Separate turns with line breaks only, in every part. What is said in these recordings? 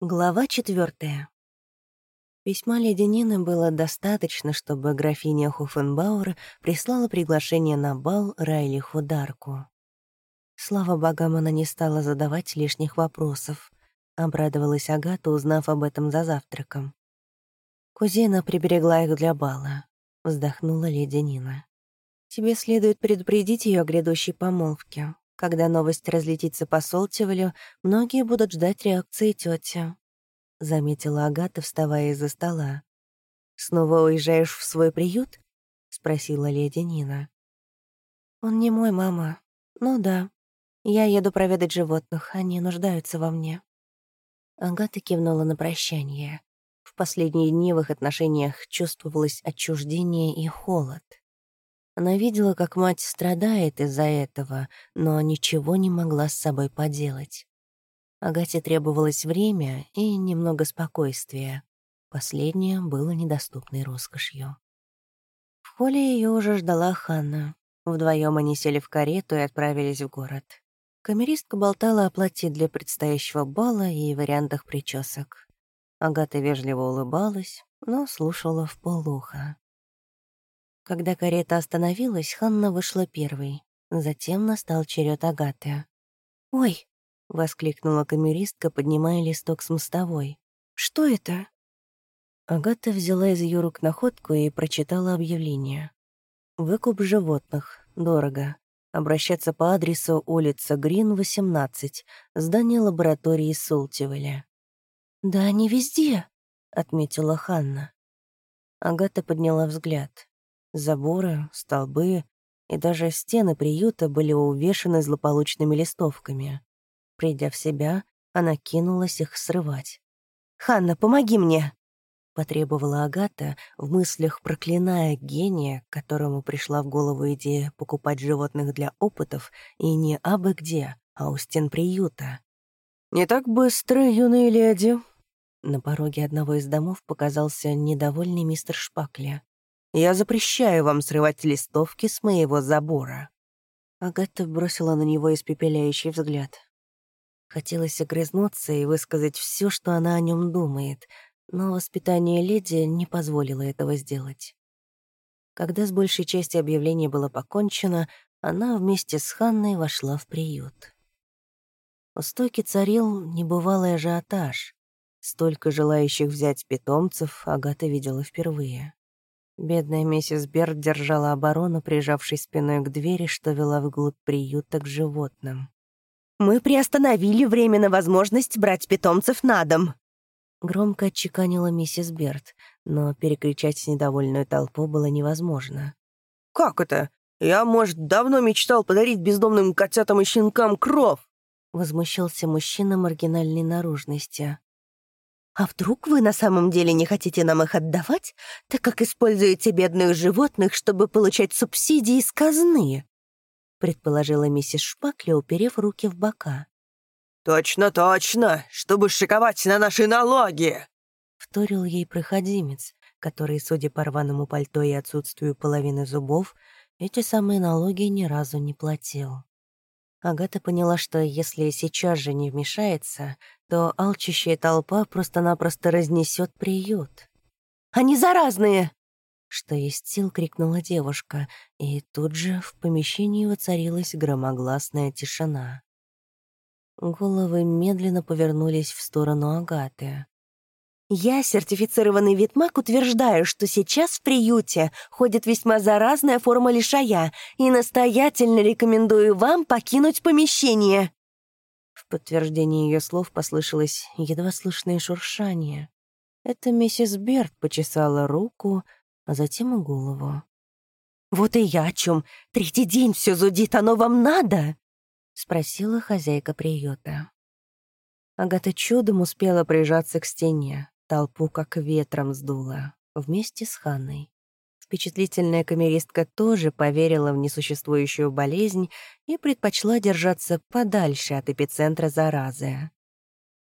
Глава четвертая. Письма леди Нины было достаточно, чтобы графиня Хофенбауэр прислала приглашение на бал Райли Хударку. Слава богам, она не стала задавать лишних вопросов. Обрадовалась Агата, узнав об этом за завтраком. Кузина приберегла их для бала. Вздохнула леди Нина. «Тебе следует предупредить ее о грядущей помолвке. Когда новость разлетится по Солтивелю, многие будут ждать реакции тети. Заметила Агата, вставая из-за стола. «Снова уезжаешь в свой приют?» — спросила леди Нина. «Он не мой, мама. Ну да. Я еду проведать животных, они нуждаются во мне». Агата кивнула на прощание. В последние дни в их отношениях чувствовалось отчуждение и холод. Она видела, как мать страдает из-за этого, но ничего не могла с собой поделать. Агате требовалось время и немного спокойствия. Последнее было недоступной роскошью. В холле ее уже ждала Ханна. Вдвоем они сели в карету и отправились в город. Камеристка болтала о платье для предстоящего бала и вариантах причесок. Агата вежливо улыбалась, но слушала в полуха. Когда карета остановилась, Ханна вышла первой. Затем настал черед Агаты. «Ой!» — воскликнула камеристка, поднимая листок с мостовой. «Что это?» Агата взяла из ее рук находку и прочитала объявление. «Выкуп животных. Дорого. Обращаться по адресу улица Грин, 18, здание лаборатории Солтивеля». «Да они везде», — отметила Ханна. Агата подняла взгляд. Заборы, столбы и даже стены приюта были увешаны злополучными листовками. Придя в себя, она кинулась их срывать. «Ханна, помоги мне!» — потребовала Агата, в мыслях проклиная гения, которому пришла в голову идея покупать животных для опытов и не абы где, а у стен приюта.
«Не так быстро, юные леди!»
На пороге одного из домов показался недовольный мистер Шпакля.
Я запрещаю вам срывать листовки с моего забора».
Агата бросила на него испепеляющий взгляд. Хотелось огрызнуться и высказать все, что она о нем думает, но воспитание леди не позволило этого сделать. Когда с большей части объявления было покончено, она вместе с Ханной вошла в приют. У стойки царил небывалый ажиотаж. Столько желающих взять питомцев Агата видела впервые. Бедная миссис Берд держала оборону, прижавшись спиной к двери, что вела вглубь приюта к животным.
«Мы приостановили временно возможность брать питомцев на дом»,
Громко отчеканила миссис Берт, но перекричать недовольную толпу было невозможно.
«Как это? Я, может, давно мечтал подарить бездомным котятам и щенкам кров!»
Возмущался мужчина маргинальной наружности.
А вдруг вы на самом деле не хотите нам их отдавать, так как используете бедных животных, чтобы получать субсидии из казны?»
предположила миссис Шпакли, уперев руки в бока.
«Точно, точно, чтобы шиковать на наши налоги!»
Вторил ей проходимец, который, судя по рваному пальто и отсутствию половины зубов, эти самые налоги ни разу не платил. Агата поняла, что если сейчас же не вмешается, то алчущая толпа просто-напросто разнесет приют.
«Они заразные!»
Что есть сил, крикнула девушка, и тут же в помещении воцарилась громогласная тишина. Головы медленно повернулись в сторону Агаты.
Я, сертифицированный ветмак, утверждаю, что сейчас в приюте ходит весьма заразная форма лишая, и настоятельно рекомендую вам покинуть помещение».
В подтверждение ее слов послышалось едва слышное шуршание. Это миссис Берт почесала руку, а затем и голову.
«Вот и я о чем. Третий день все зудит, оно вам надо?»
— спросила хозяйка приюта. Агата чудом успела прижаться к стене. Толпу как ветром сдуло, вместе с Ханной. Впечатлительная камеристка тоже поверила в несуществующую болезнь и предпочла держаться подальше от эпицентра заразы.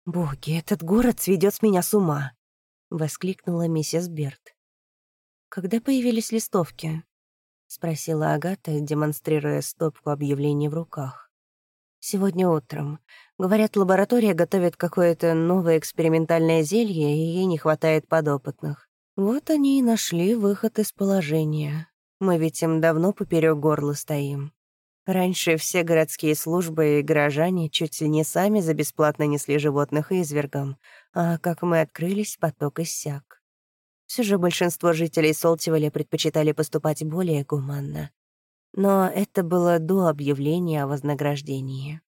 «Боги, этот город сведет с меня с ума!»
— воскликнула миссис Берт. «Когда появились листовки?» — спросила Агата, демонстрируя стопку объявлений в руках. Сегодня утром. Говорят, лаборатория готовит какое-то новое экспериментальное зелье, и ей не хватает подопытных. Вот они и нашли выход из положения. Мы ведь им давно поперек горла стоим. Раньше все городские службы и горожане чуть ли не сами за бесплатно несли животных извергам, а как мы открылись, поток иссяк. Все же большинство жителей Солтиваля предпочитали поступать более гуманно. Но это было до объявления о вознаграждении, —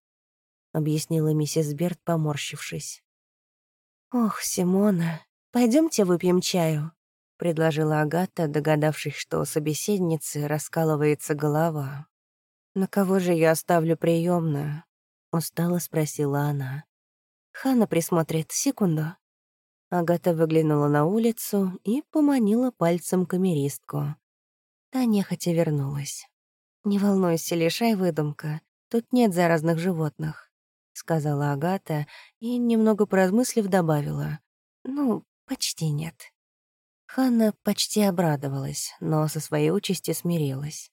объяснила миссис Берт, поморщившись. «Ох, Симона, пойдемте выпьем чаю», — предложила Агата, догадавшись, что у собеседницы раскалывается голова. «На кого же я оставлю приемную? устало спросила она. «Ханна присмотрит. Секунду». Агата выглянула на улицу и поманила пальцем камеристку. Та нехотя вернулась. «Не волнуйся, лишай выдумка. Тут нет заразных животных», — сказала Агата и, немного поразмыслив, добавила. «Ну, почти нет». Ханна почти обрадовалась, но со своей участью смирилась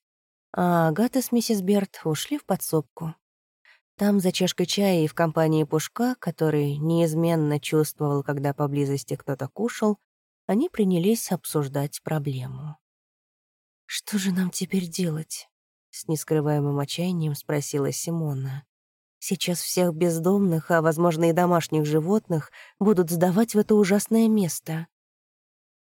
а Агата с миссис Берт ушли в подсобку. Там за чашкой чая и в компании Пушка, который неизменно чувствовал, когда поблизости кто-то кушал, они принялись обсуждать проблему. «Что же нам теперь делать?» — с нескрываемым отчаянием спросила Симона. «Сейчас всех бездомных, а, возможно, и домашних животных будут сдавать в это ужасное место.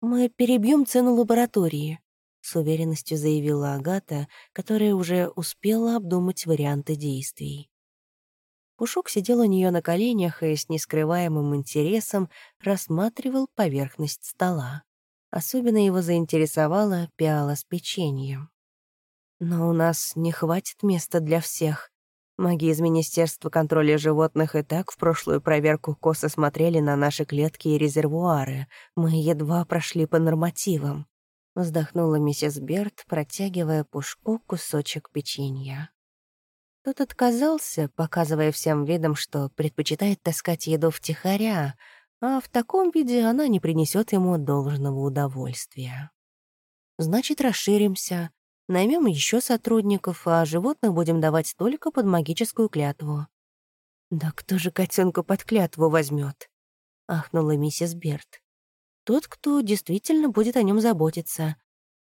Мы перебьем цену лаборатории», — с уверенностью заявила Агата, которая уже успела обдумать варианты действий. Пушок сидел у нее на коленях и с нескрываемым интересом рассматривал поверхность стола. Особенно его заинтересовала пиала с печеньем. «Но у нас не хватит места для всех. Маги из Министерства контроля животных и так в прошлую проверку косо смотрели на наши клетки и резервуары. Мы едва прошли по нормативам. Вздохнула миссис Берт, протягивая Пушку кусочек печенья. Тот отказался, показывая всем видом, что предпочитает таскать еду втихаря, а в таком виде она не принесет ему должного удовольствия. «Значит, расширимся, наймем еще сотрудников, а животных будем давать только под магическую клятву». «Да кто же котенка под клятву возьмет? ахнула миссис Берт. Тот, кто действительно будет о нем заботиться.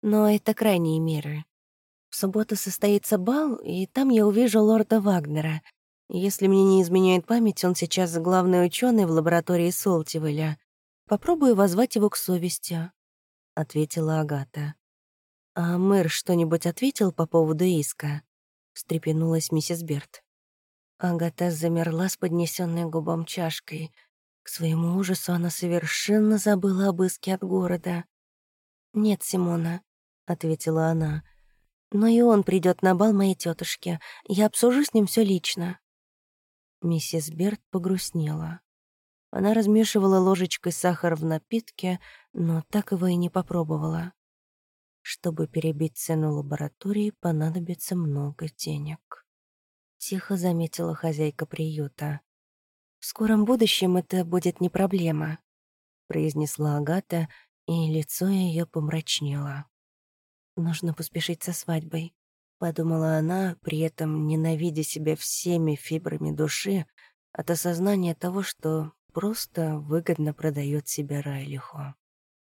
Но это крайние меры. В субботу состоится бал, и там я увижу лорда Вагнера. Если мне не изменяет память, он сейчас главный ученый в лаборатории Солтивеля. Попробую возвать его к совести», — ответила Агата. «А мэр что-нибудь ответил по поводу иска?» — встрепенулась миссис Берт. Агата замерла с поднесенной губам чашкой — к своему ужасу она совершенно забыла об иске от города. «Нет, Симона», — ответила она, — «но и он придет на бал моей тетушки. Я обсужу с ним все лично». Миссис Берт погрустнела. Она размешивала ложечкой сахар в напитке, но так его и не попробовала. Чтобы перебить цену лаборатории, понадобится много денег. Тихо заметила хозяйка приюта. «В скором будущем это будет не проблема», — произнесла Агата, и лицо ее помрачнело. «Нужно поспешить со свадьбой», — подумала она, при этом ненавидя себя всеми фибрами души от осознания того, что просто выгодно продает себя Райлиху.